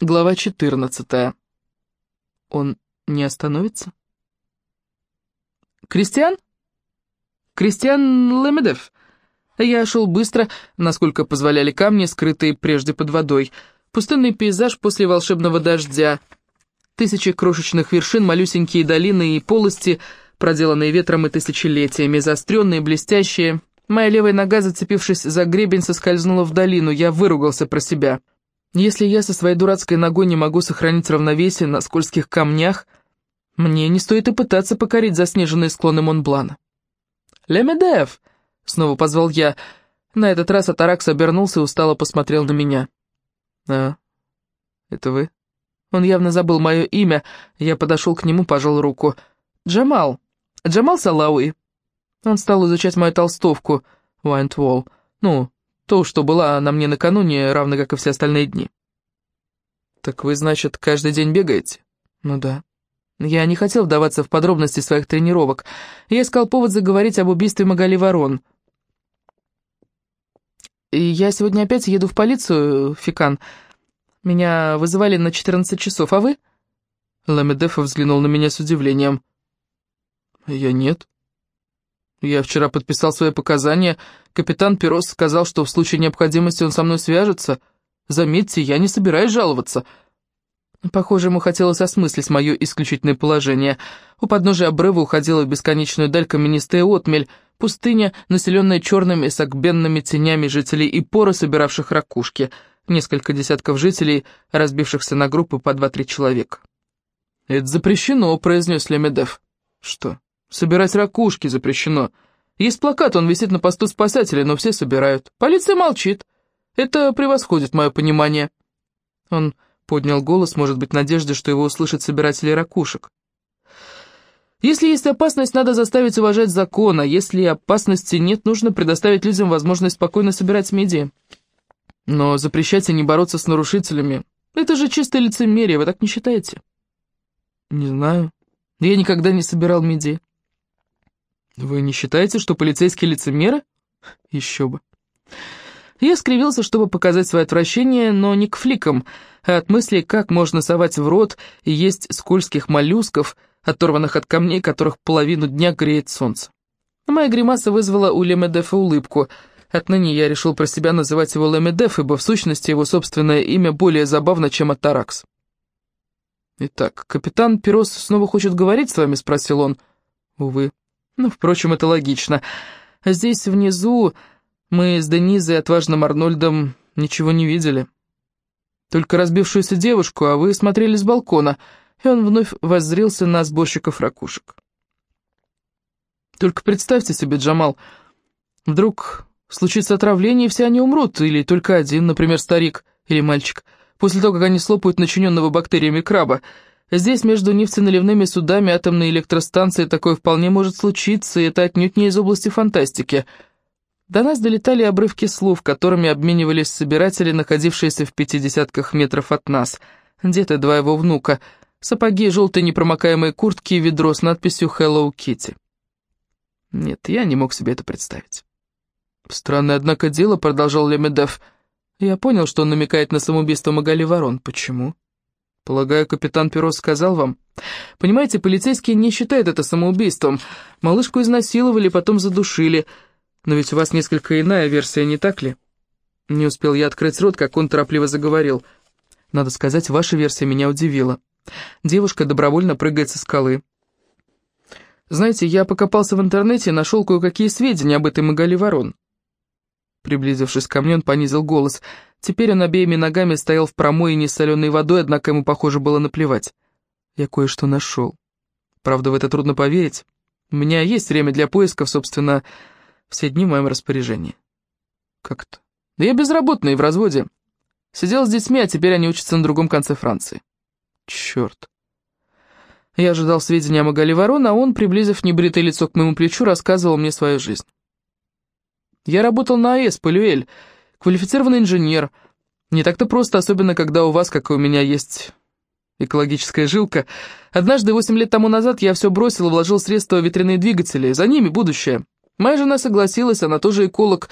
Глава 14. Он не остановится? Кристиан? Кристиан Лемедев. Я шел быстро, насколько позволяли камни, скрытые прежде под водой. Пустынный пейзаж после волшебного дождя. Тысячи крошечных вершин, малюсенькие долины и полости, проделанные ветром и тысячелетиями, заостренные, блестящие. Моя левая нога, зацепившись за гребень, соскользнула в долину. Я выругался про себя. Если я со своей дурацкой ногой не могу сохранить равновесие на скользких камнях, мне не стоит и пытаться покорить заснеженные склоны Монблана. «Лемедев!» — снова позвал я. На этот раз Атаракс обернулся и устало посмотрел на меня. «А, это вы?» Он явно забыл мое имя. Я подошел к нему, пожал руку. «Джамал! Джамал Салауи!» Он стал изучать мою толстовку, Уайнтволл. Ну, то, что была на мне накануне, равно как и все остальные дни. «Так вы, значит, каждый день бегаете?» «Ну да». Я не хотел вдаваться в подробности своих тренировок. Я искал повод заговорить об убийстве Магали Ворон. И я сегодня опять еду в полицию, Фикан. Меня вызывали на 14 часов, а вы?» Ламедефа взглянул на меня с удивлением. «Я нет». Я вчера подписал свои показания. Капитан Перос сказал, что в случае необходимости он со мной свяжется. Заметьте, я не собираюсь жаловаться. Похоже, ему хотелось осмыслить мое исключительное положение. У подножия обрыва уходила в бесконечную даль каменистая отмель, пустыня, населенная черными согбенными тенями жителей и поры, собиравших ракушки, несколько десятков жителей, разбившихся на группы по два-три человека. «Это запрещено», — произнес Лемедев. «Что?» Собирать ракушки запрещено. Есть плакат, он висит на посту спасателей, но все собирают. Полиция молчит. Это превосходит мое понимание. Он поднял голос, может быть, надежде, что его услышат собиратели ракушек. Если есть опасность, надо заставить уважать закон, а если опасности нет, нужно предоставить людям возможность спокойно собирать медиа. Но запрещать и не бороться с нарушителями — это же чистое лицемерие, вы так не считаете? Не знаю. Я никогда не собирал медиа. «Вы не считаете, что полицейские лицемеры?» «Еще бы». Я скривился, чтобы показать свое отвращение, но не к фликам, а от мысли, как можно совать в рот и есть скользких моллюсков, оторванных от камней, которых половину дня греет солнце. Моя гримаса вызвала у Лемедефа улыбку. Отныне я решил про себя называть его Лемедеф, ибо в сущности его собственное имя более забавно, чем Атаракс. «Итак, капитан Перос снова хочет говорить с вами?» — спросил он. «Увы, ну, впрочем, это логично. Здесь внизу мы с Денизой и отважным Арнольдом ничего не видели. Только разбившуюся девушку, а вы смотрели с балкона, и он вновь воззрился на сборщиков ракушек. Только представьте себе, Джамал, вдруг случится отравление, и все они умрут, или только один, например, старик или мальчик, после того, как они слопают начиненного бактериями краба, Здесь между нефтеналивными судами атомной электростанции такое вполне может случиться, и это отнюдь не из области фантастики. До нас долетали обрывки слов, которыми обменивались собиратели, находившиеся в пятидесятках метров от нас. Дед и два его внука. Сапоги, желтые непромокаемые куртки и ведро с надписью «Hello Kitty». Нет, я не мог себе это представить. Странное, однако, дело, продолжал Лемедев. Я понял, что он намекает на самоубийство Магали Ворон. Почему? Полагаю, капитан Перо сказал вам? Понимаете, полицейские не считают это самоубийством. Малышку изнасиловали, потом задушили. Но ведь у вас несколько иная версия, не так ли? Не успел я открыть рот, как он торопливо заговорил. Надо сказать, ваша версия меня удивила. Девушка добровольно прыгает со скалы. Знаете, я покопался в интернете и нашел кое-какие сведения об этой Магали Ворон. Приблизившись ко мне, он понизил голос. Теперь он обеими ногами стоял в промоине с соленой водой, однако ему, похоже, было наплевать. Я кое-что нашел. Правда, в это трудно поверить. У меня есть время для поисков, собственно, все дни в моем распоряжении. Как это? Да я безработный, в разводе. Сидел с детьми, а теперь они учатся на другом конце Франции. Черт. Я ожидал сведения о Магали Ворон, а он, приблизив небритое лицо к моему плечу, рассказывал мне свою жизнь. Я работал на АЭС, Полюэль, квалифицированный инженер. Не так-то просто, особенно когда у вас, как и у меня, есть экологическая жилка. Однажды, восемь лет тому назад, я все бросил и вложил средства в ветряные двигатели. За ними будущее. Моя жена согласилась, она тоже эколог.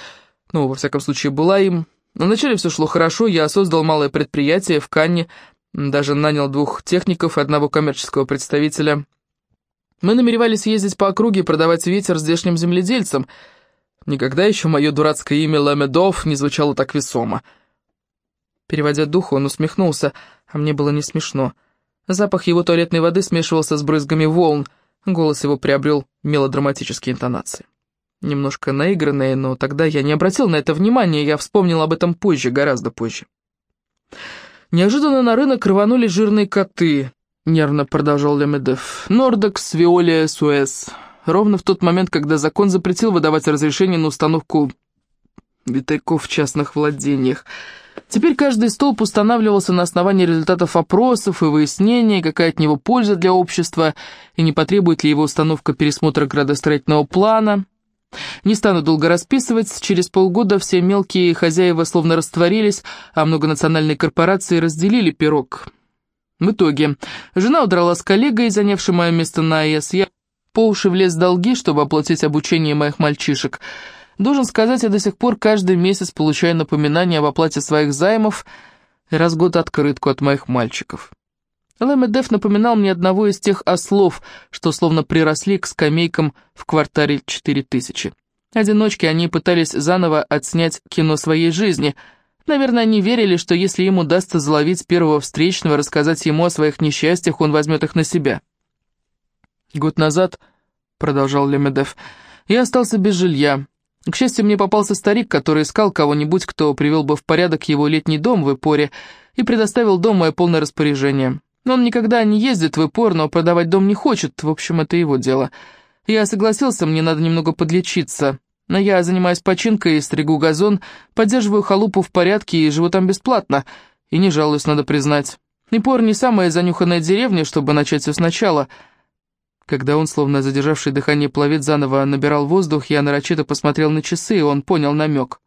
Ну, во всяком случае, была им. Вначале все шло хорошо, я создал малое предприятие в Канне. Даже нанял двух техников и одного коммерческого представителя. Мы намеревались ездить по округе и продавать ветер здешним земледельцам. Никогда еще мое дурацкое имя Ламедов не звучало так весомо. Переводя дух, он усмехнулся, а мне было не смешно. Запах его туалетной воды смешивался с брызгами волн, голос его приобрел мелодраматические интонации. Немножко наигранные, но тогда я не обратил на это внимания, я вспомнил об этом позже, гораздо позже. Неожиданно на рынок рванули жирные коты, нервно продолжал Лемедев. Нордекс, Виолия, Суэс. Ровно в тот момент, когда закон запретил выдавать разрешение на установку витайков в частных владениях. Теперь каждый столб устанавливался на основании результатов опросов и выяснения, какая от него польза для общества, и не потребует ли его установка пересмотра градостроительного плана. Не стану долго расписывать, через полгода все мелкие хозяева словно растворились, а многонациональные корпорации разделили пирог. В итоге, жена удрала с коллегой, занявшей мое место на АЭС, я по уши влез в долги, чтобы оплатить обучение моих мальчишек. Должен сказать, я до сих пор каждый месяц получаю напоминание об оплате своих займов и раз в год открытку от моих мальчиков. ЛМДФ напоминал мне одного из тех ослов, что словно приросли к скамейкам в квартале 4000. Одиночки они пытались заново отснять кино своей жизни. Наверное, они верили, что если им удастся заловить первого встречного, рассказать ему о своих несчастьях, он возьмет их на себя. «Год назад», — продолжал Лемедев, — «я остался без жилья. К счастью, мне попался старик, который искал кого-нибудь, кто привел бы в порядок его летний дом в Эпоре и предоставил дом мое полное распоряжение». Он никогда не ездит в Ипор, но продавать дом не хочет, в общем, это его дело. Я согласился, мне надо немного подлечиться. Но я занимаюсь починкой, стригу газон, поддерживаю халупу в порядке и живу там бесплатно. И не жалуюсь, надо признать. Ипор не самая занюханная деревня, чтобы начать все сначала. Когда он, словно задержавший дыхание пловец, заново набирал воздух, я нарочито посмотрел на часы, и он понял намек.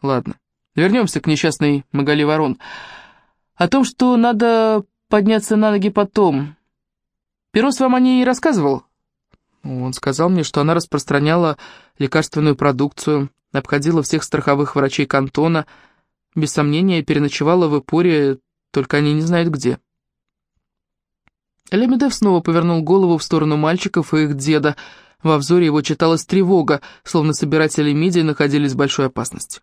Ладно, вернемся к несчастной Магали Ворон. О том, что надо подняться на ноги потом. Перос вам о ней рассказывал?» Он сказал мне, что она распространяла лекарственную продукцию, обходила всех страховых врачей кантона, без сомнения переночевала в Эпоре, только они не знают где. Лемедев снова повернул голову в сторону мальчиков и их деда. Во взоре его читалась тревога, словно собиратели мидий находились в большой опасности.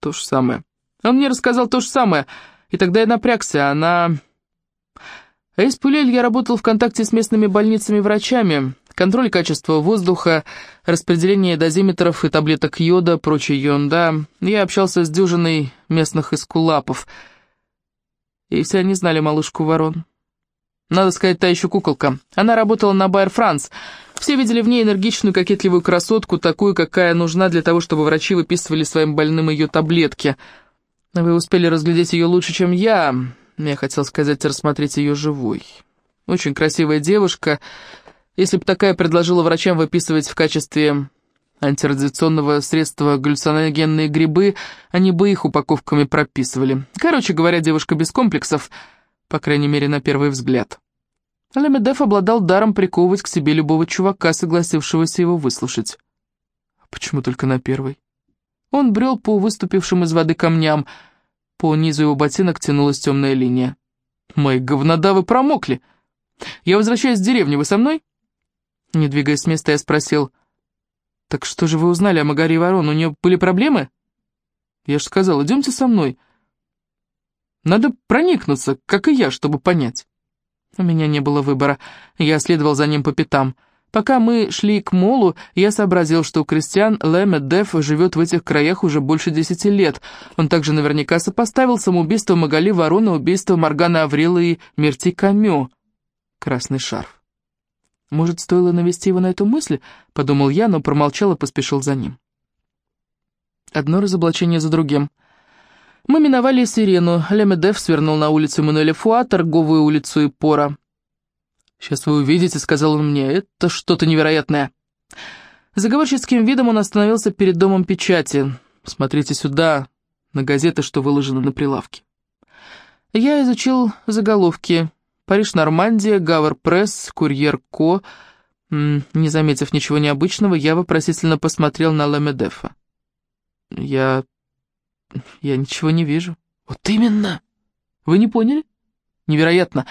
То же самое. Он мне рассказал то же самое, и тогда я напрягся, она... А из Пулель я работал в контакте с местными больницами и врачами. Контроль качества воздуха, распределение дозиметров и таблеток йода, прочая ерунда. Я общался с дюжиной местных эскулапов. И все они знали малышку Ворон. Надо сказать, та еще куколка. Она работала на Байер Франц. Все видели в ней энергичную, кокетливую красотку, такую, какая нужна для того, чтобы врачи выписывали своим больным ее таблетки. Вы успели разглядеть ее лучше, чем я. Я хотел сказать, рассмотреть ее живой. Очень красивая девушка. Если бы такая предложила врачам выписывать в качестве антирадиационного средства галлюциногенные грибы, они бы их упаковками прописывали. Короче говоря, девушка без комплексов, по крайней мере, на первый взгляд. Лемедеф обладал даром приковывать к себе любого чувака, согласившегося его выслушать. Почему только на первый? Он брел по выступившим из воды камням, по низу его ботинок тянулась темная линия. «Мои говнодавы промокли! Я возвращаюсь в деревню, вы со мной?» Не двигаясь с места, я спросил, «Так что же вы узнали о Магаре Ворон? У нее были проблемы?» Я же сказал, идемте со мной. Надо проникнуться, как и я, чтобы понять. У меня не было выбора. Я следовал за ним по пятам. Пока мы шли к молу, я сообразил, что Кристиан Лэмет Деф живет в этих краях уже больше десяти лет. Он также наверняка сопоставил самоубийство Магали Ворона, убийство Моргана Аврила и Мерти Камю. Красный шарф. Может, стоило навести его на эту мысль? Подумал я, но промолчал и поспешил за ним. Одно разоблачение за другим. Мы миновали сирену. Лемедеф свернул на улицу Мануэля Фуа, торговую улицу Ипора. «Сейчас вы увидите», — сказал он мне, — «это что-то невероятное». Заговорческим видом он остановился перед домом печати. «Смотрите сюда, на газеты, что выложено на прилавке». Я изучил заголовки. «Париж-Нормандия», «Гавр-Пресс», «Курьер Ко». Не заметив ничего необычного, я вопросительно посмотрел на Ламедефа. «Я... я ничего не вижу». «Вот именно! Вы не поняли?» Невероятно.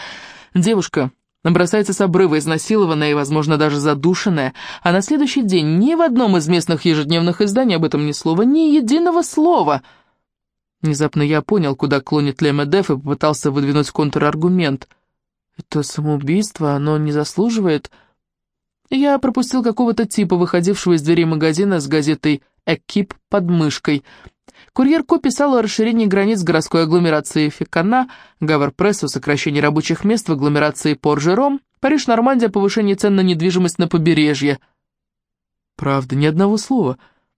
Девушка бросается с обрыва, изнасилованная и, возможно, даже задушенная, а на следующий день ни в одном из местных ежедневных изданий об этом ни слова, ни единого слова. Внезапно я понял, куда клонит Лемедеф, и попытался выдвинуть контраргумент. Это самоубийство, оно не заслуживает... Я пропустил какого-то типа, выходившего из дверей магазина с газетой «Экип» под мышкой — Курьерку писал о расширении границ городской агломерации Фикана, Гавр-Пресс о сокращении рабочих мест в агломерации Поржером, Париж-Нормандия о повышении цен на недвижимость на побережье. «Правда, ни одного слова»,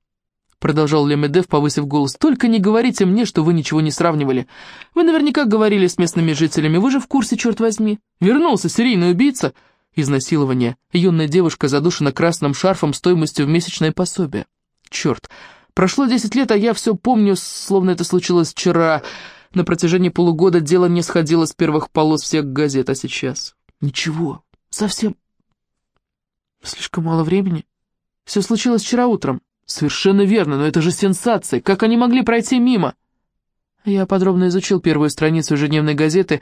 — продолжал Лемедев, повысив голос. «Только не говорите мне, что вы ничего не сравнивали. Вы наверняка говорили с местными жителями, вы же в курсе, черт возьми. Вернулся серийный убийца. Изнасилование. Юная девушка задушена красным шарфом стоимостью в месячное пособие. Черт, Прошло 10 лет, а я все помню, словно это случилось вчера. На протяжении полугода дело не сходило с первых полос всех газет, а сейчас... Ничего, совсем... Слишком мало времени. Все случилось вчера утром. Совершенно верно, но это же сенсация. Как они могли пройти мимо? Я подробно изучил первую страницу ежедневной газеты,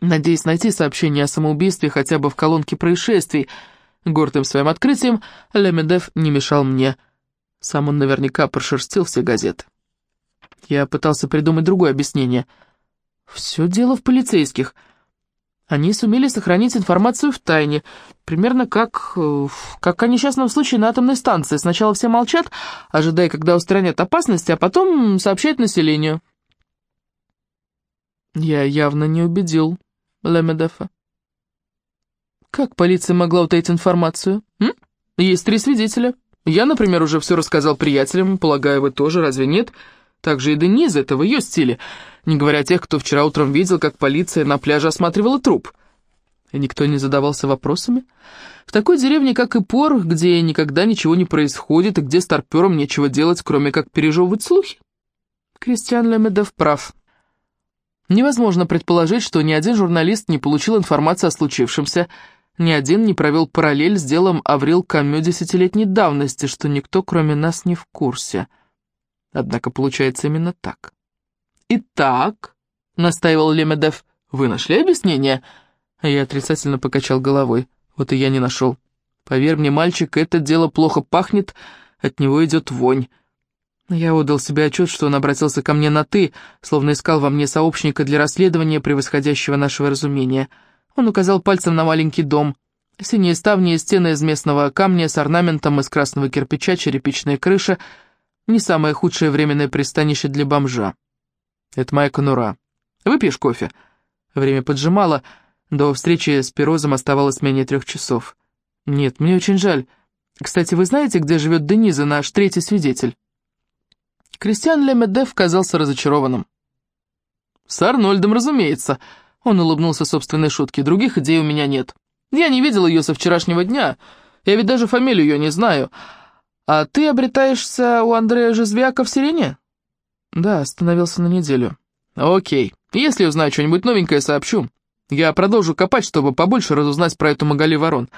надеясь найти сообщение о самоубийстве хотя бы в колонке происшествий. Гордым своим открытием Лемедев не мешал мне сам он наверняка прошерстил все газеты. Я пытался придумать другое объяснение. Все дело в полицейских. Они сумели сохранить информацию в тайне, примерно как, э, как о несчастном случае на атомной станции. Сначала все молчат, ожидая, когда устранят опасности, а потом сообщают населению. Я явно не убедил Лемедефа. Как полиция могла утаить информацию? М? Есть три свидетеля. Я, например, уже все рассказал приятелям, полагаю, вы тоже, разве нет? Также и Дениза, это в ее стиле, не говоря о тех, кто вчера утром видел, как полиция на пляже осматривала труп. И никто не задавался вопросами? В такой деревне, как Ипор, где никогда ничего не происходит, и где старперам нечего делать, кроме как пережевывать слухи? Кристиан Лемедов прав. Невозможно предположить, что ни один журналист не получил информацию о случившемся, ни один не провел параллель с делом Аврил Камю десятилетней давности, что никто, кроме нас, не в курсе. Однако получается именно так. «Итак», — настаивал Лемедев, — «вы нашли объяснение?» Я отрицательно покачал головой. Вот и я не нашел. Поверь мне, мальчик, это дело плохо пахнет, от него идет вонь. Я отдал себе отчет, что он обратился ко мне на «ты», словно искал во мне сообщника для расследования, превосходящего нашего разумения — он указал пальцем на маленький дом. Синие ставни и стены из местного камня с орнаментом из красного кирпича, черепичная крыша — не самое худшее временное пристанище для бомжа. Это моя конура. Выпьешь кофе? Время поджимало, до встречи с Пирозом оставалось менее трех часов. Нет, мне очень жаль. Кстати, вы знаете, где живет Дениза, наш третий свидетель? Кристиан Лемедев казался разочарованным. «С Арнольдом, разумеется», он улыбнулся собственной шутке. «Других идей у меня нет. Я не видел ее со вчерашнего дня. Я ведь даже фамилию ее не знаю. А ты обретаешься у Андрея Жизвяка в Сирене?» «Да, остановился на неделю». «Окей. Если узнаю что-нибудь новенькое, сообщу. Я продолжу копать, чтобы побольше разузнать про эту Магали Ворон.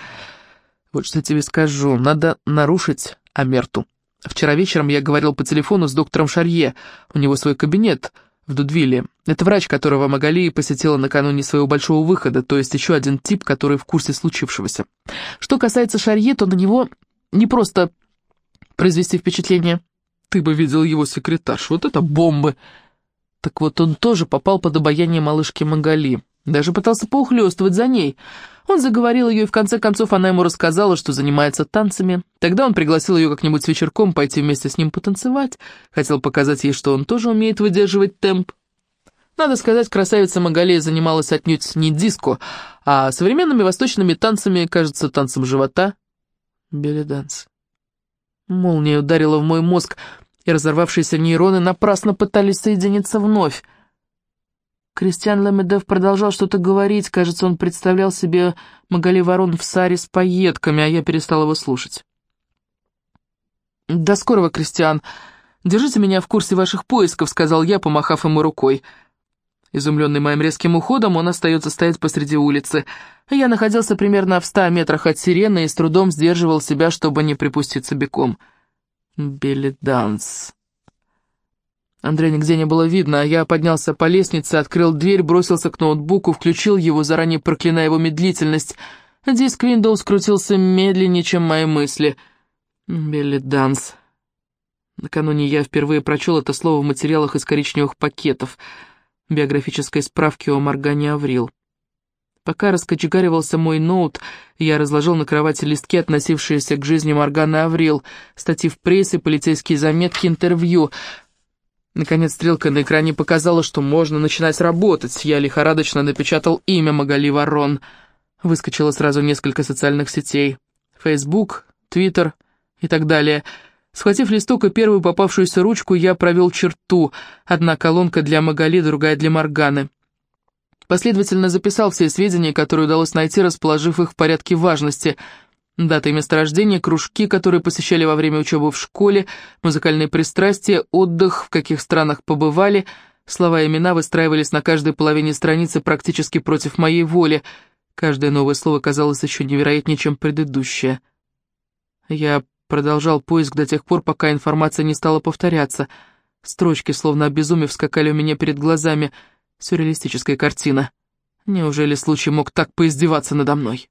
Вот что тебе скажу. Надо нарушить Амерту. Вчера вечером я говорил по телефону с доктором Шарье. У него свой кабинет в Дудвилле. Это врач, которого Магали посетила накануне своего большого выхода, то есть еще один тип, который в курсе случившегося. Что касается Шарье, то на него не просто произвести впечатление. Ты бы видел его секретарш, вот это бомбы. Так вот, он тоже попал под обаяние малышки Магали. Даже пытался поухлёстывать за ней. Он заговорил ее, и в конце концов она ему рассказала, что занимается танцами. Тогда он пригласил ее как-нибудь вечерком пойти вместе с ним потанцевать. Хотел показать ей, что он тоже умеет выдерживать темп. Надо сказать, красавица Магалия занималась отнюдь не диско, а современными восточными танцами, кажется, танцем живота. Belly dance. Молния ударила в мой мозг, и разорвавшиеся нейроны напрасно пытались соединиться вновь. Кристиан Ламедев продолжал что-то говорить, кажется, он представлял себе Магали Ворон в сари с пайетками, а я перестал его слушать. «До скорого, Кристиан. Держите меня в курсе ваших поисков», — сказал я, помахав ему рукой. Изумленный моим резким уходом, он остается стоять посреди улицы. Я находился примерно в ста метрах от сирены и с трудом сдерживал себя, чтобы не припуститься беком. Белли Данс. Андрея нигде не было видно, а я поднялся по лестнице, открыл дверь, бросился к ноутбуку, включил его, заранее проклиная его медлительность. Диск Windows крутился медленнее, чем мои мысли. Белли Данс. Накануне я впервые прочел это слово в материалах из коричневых пакетов биографической справки о Моргане Аврил. Пока раскочегаривался мой ноут, я разложил на кровати листки, относившиеся к жизни Морганы Аврил, статьи в прессе, полицейские заметки, интервью. Наконец стрелка на экране показала, что можно начинать работать. Я лихорадочно напечатал имя Магали Ворон. Выскочило сразу несколько социальных сетей. Facebook, Twitter и так далее. Схватив листок и первую попавшуюся ручку, я провел черту. Одна колонка для Магали, другая для Морганы. Последовательно записал все сведения, которые удалось найти, расположив их в порядке важности. Дата и месторождение, кружки, которые посещали во время учебы в школе, музыкальные пристрастия, отдых, в каких странах побывали. Слова и имена выстраивались на каждой половине страницы практически против моей воли. Каждое новое слово казалось еще невероятнее, чем предыдущее. Я продолжал поиск до тех пор, пока информация не стала повторяться. Строчки, словно обезумев, скакали у меня перед глазами — Сюрреалистическая картина. Неужели случай мог так поиздеваться надо мной?